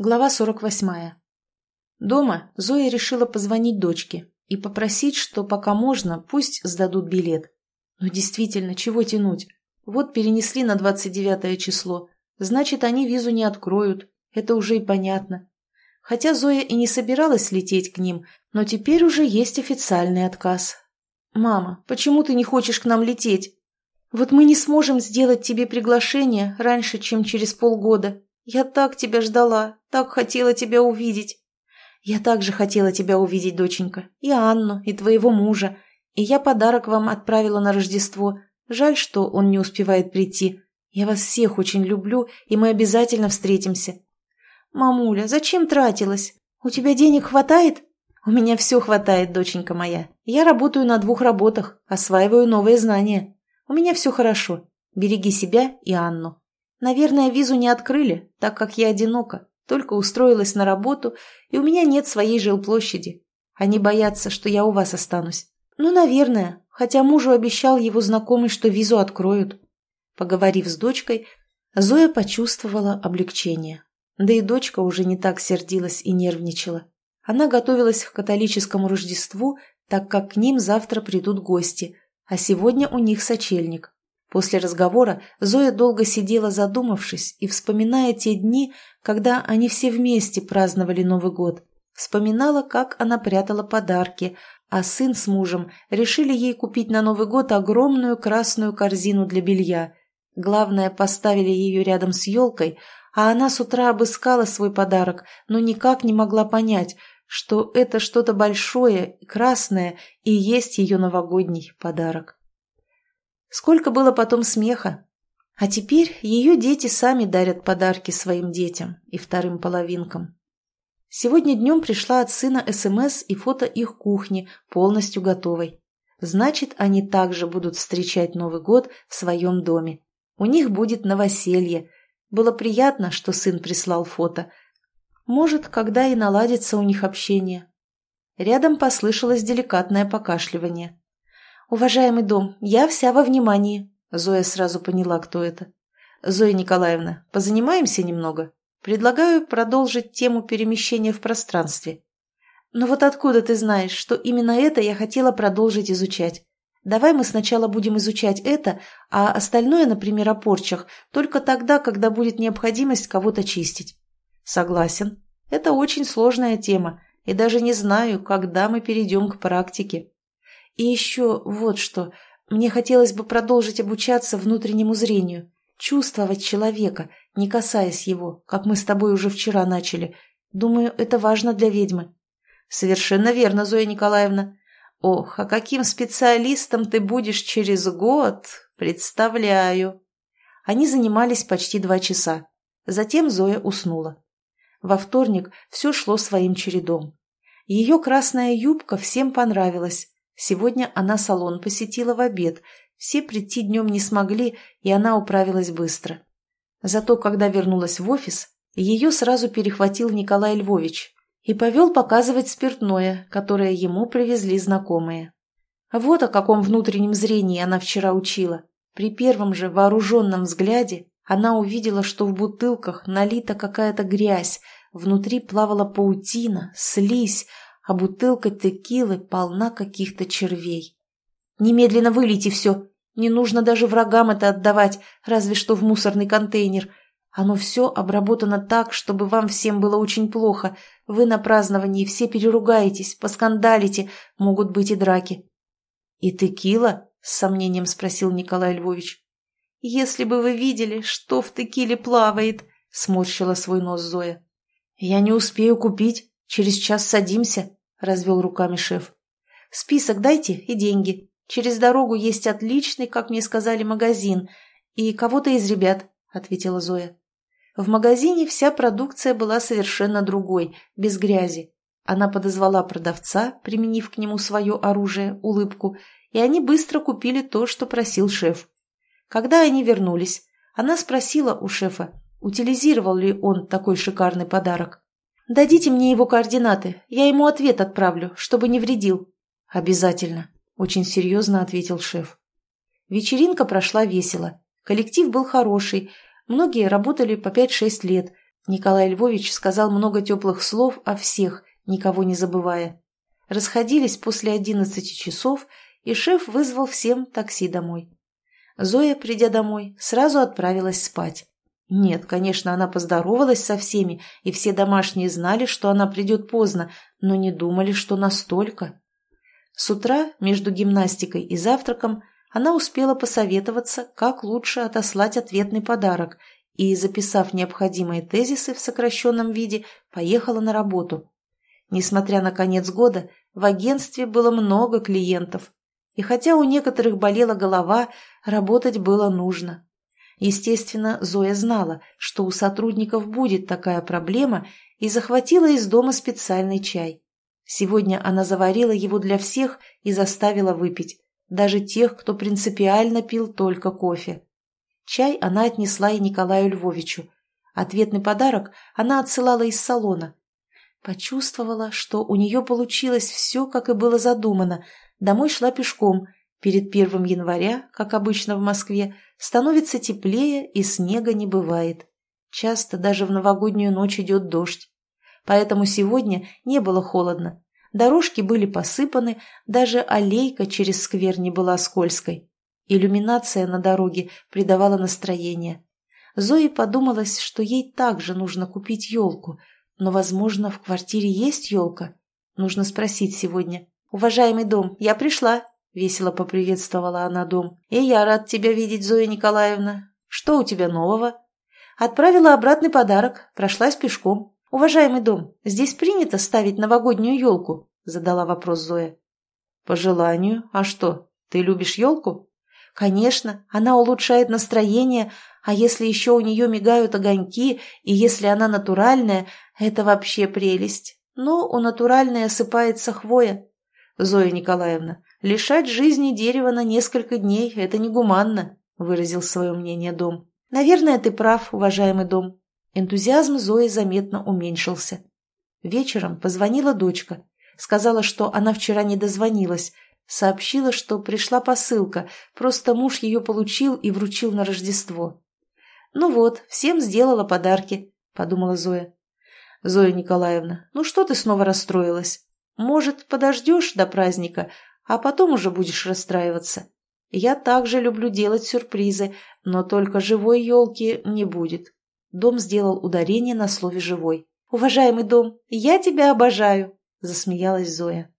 Глава 48. Дома Зоя решила позвонить дочке и попросить, что пока можно, пусть сдадут билет. Но действительно, чего тянуть? Вот перенесли на 29 число. Значит, они визу не откроют. Это уже и понятно. Хотя Зоя и не собиралась лететь к ним, но теперь уже есть официальный отказ. «Мама, почему ты не хочешь к нам лететь? Вот мы не сможем сделать тебе приглашение раньше, чем через полгода. Я так тебя ждала, так хотела тебя увидеть. Я также хотела тебя увидеть, доченька, и Анну, и твоего мужа. И я подарок вам отправила на Рождество. Жаль, что он не успевает прийти. Я вас всех очень люблю, и мы обязательно встретимся. Мамуля, зачем тратилась? У тебя денег хватает? У меня все хватает, доченька моя. Я работаю на двух работах, осваиваю новые знания. У меня все хорошо. Береги себя и Анну. Наверное, визу не открыли, так как я одинока, только устроилась на работу, и у меня нет своей жилплощади. Они боятся, что я у вас останусь. Ну, наверное, хотя мужу обещал его знакомый, что визу откроют. Поговорив с дочкой, Зоя почувствовала облегчение. Да и дочка уже не так сердилась и нервничала. Она готовилась к католическому Рождеству, так как к ним завтра придут гости, а сегодня у них сочельник. После разговора Зоя долго сидела задумавшись и вспоминая те дни, когда они все вместе праздновали Новый год. Вспоминала, как она прятала подарки, а сын с мужем решили ей купить на Новый год огромную красную корзину для белья. Главное, поставили ее рядом с елкой, а она с утра обыскала свой подарок, но никак не могла понять, что это что-то большое, красное и есть ее новогодний подарок. Сколько было потом смеха. А теперь ее дети сами дарят подарки своим детям и вторым половинкам. Сегодня днем пришла от сына СМС и фото их кухни, полностью готовой. Значит, они также будут встречать Новый год в своем доме. У них будет новоселье. Было приятно, что сын прислал фото. Может, когда и наладится у них общение. Рядом послышалось деликатное покашливание. «Уважаемый дом, я вся во внимании». Зоя сразу поняла, кто это. «Зоя Николаевна, позанимаемся немного? Предлагаю продолжить тему перемещения в пространстве». «Но вот откуда ты знаешь, что именно это я хотела продолжить изучать? Давай мы сначала будем изучать это, а остальное, например, о порчах, только тогда, когда будет необходимость кого-то чистить». «Согласен. Это очень сложная тема, и даже не знаю, когда мы перейдем к практике». И еще вот что. Мне хотелось бы продолжить обучаться внутреннему зрению, чувствовать человека, не касаясь его, как мы с тобой уже вчера начали. Думаю, это важно для ведьмы. Совершенно верно, Зоя Николаевна. Ох, а каким специалистом ты будешь через год? Представляю. Они занимались почти два часа. Затем Зоя уснула. Во вторник все шло своим чередом. Ее красная юбка всем понравилась, Сегодня она салон посетила в обед. Все прийти днем не смогли, и она управилась быстро. Зато, когда вернулась в офис, ее сразу перехватил Николай Львович и повел показывать спиртное, которое ему привезли знакомые. Вот о каком внутреннем зрении она вчера учила. При первом же вооруженном взгляде она увидела, что в бутылках налита какая-то грязь, внутри плавала паутина, слизь, а бутылка текилы полна каких-то червей. «Немедленно вылейте все! Не нужно даже врагам это отдавать, разве что в мусорный контейнер. Оно все обработано так, чтобы вам всем было очень плохо. Вы на праздновании все переругаетесь, поскандалите, могут быть и драки». «И текила?» — с сомнением спросил Николай Львович. «Если бы вы видели, что в текиле плавает!» — сморщила свой нос Зоя. «Я не успею купить. Через час садимся», — развел руками шеф. «Список дайте и деньги. Через дорогу есть отличный, как мне сказали, магазин. И кого-то из ребят», — ответила Зоя. В магазине вся продукция была совершенно другой, без грязи. Она подозвала продавца, применив к нему свое оружие, улыбку, и они быстро купили то, что просил шеф. Когда они вернулись, она спросила у шефа, утилизировал ли он такой шикарный подарок. «Дадите мне его координаты, я ему ответ отправлю, чтобы не вредил». «Обязательно», – очень серьезно ответил шеф. Вечеринка прошла весело. Коллектив был хороший, многие работали по 5-6 лет. Николай Львович сказал много теплых слов о всех, никого не забывая. Расходились после одиннадцати часов, и шеф вызвал всем такси домой. Зоя, придя домой, сразу отправилась спать. Нет, конечно, она поздоровалась со всеми, и все домашние знали, что она придет поздно, но не думали, что настолько. С утра, между гимнастикой и завтраком, она успела посоветоваться, как лучше отослать ответный подарок, и, записав необходимые тезисы в сокращенном виде, поехала на работу. Несмотря на конец года, в агентстве было много клиентов, и хотя у некоторых болела голова, работать было нужно. Естественно, Зоя знала, что у сотрудников будет такая проблема, и захватила из дома специальный чай. Сегодня она заварила его для всех и заставила выпить, даже тех, кто принципиально пил только кофе. Чай она отнесла и Николаю Львовичу. Ответный подарок она отсылала из салона. Почувствовала, что у нее получилось все, как и было задумано, Домой шла пешком. Перед первым января, как обычно в Москве, становится теплее и снега не бывает. Часто даже в новогоднюю ночь идет дождь. Поэтому сегодня не было холодно. Дорожки были посыпаны, даже аллейка через сквер не была скользкой. Иллюминация на дороге придавала настроение. Зои подумалось, что ей также нужно купить елку, но, возможно, в квартире есть елка. Нужно спросить сегодня. «Уважаемый дом, я пришла!» — весело поприветствовала она дом. «И я рад тебя видеть, Зоя Николаевна. Что у тебя нового?» «Отправила обратный подарок, прошлась пешком. Уважаемый дом, здесь принято ставить новогоднюю елку?» — задала вопрос Зоя. «По желанию. А что, ты любишь елку?» «Конечно, она улучшает настроение, а если еще у нее мигают огоньки, и если она натуральная, это вообще прелесть. Но у натуральной осыпается хвоя, «Зоя Николаевна, лишать жизни дерева на несколько дней – это негуманно», – выразил свое мнение дом. «Наверное, ты прав, уважаемый дом». Энтузиазм Зои заметно уменьшился. Вечером позвонила дочка. Сказала, что она вчера не дозвонилась. Сообщила, что пришла посылка, просто муж ее получил и вручил на Рождество. «Ну вот, всем сделала подарки», – подумала Зоя. «Зоя Николаевна, ну что ты снова расстроилась?» Может, подождешь до праздника, а потом уже будешь расстраиваться. Я также люблю делать сюрпризы, но только живой елки не будет. Дом сделал ударение на слове «живой». «Уважаемый дом, я тебя обожаю!» – засмеялась Зоя.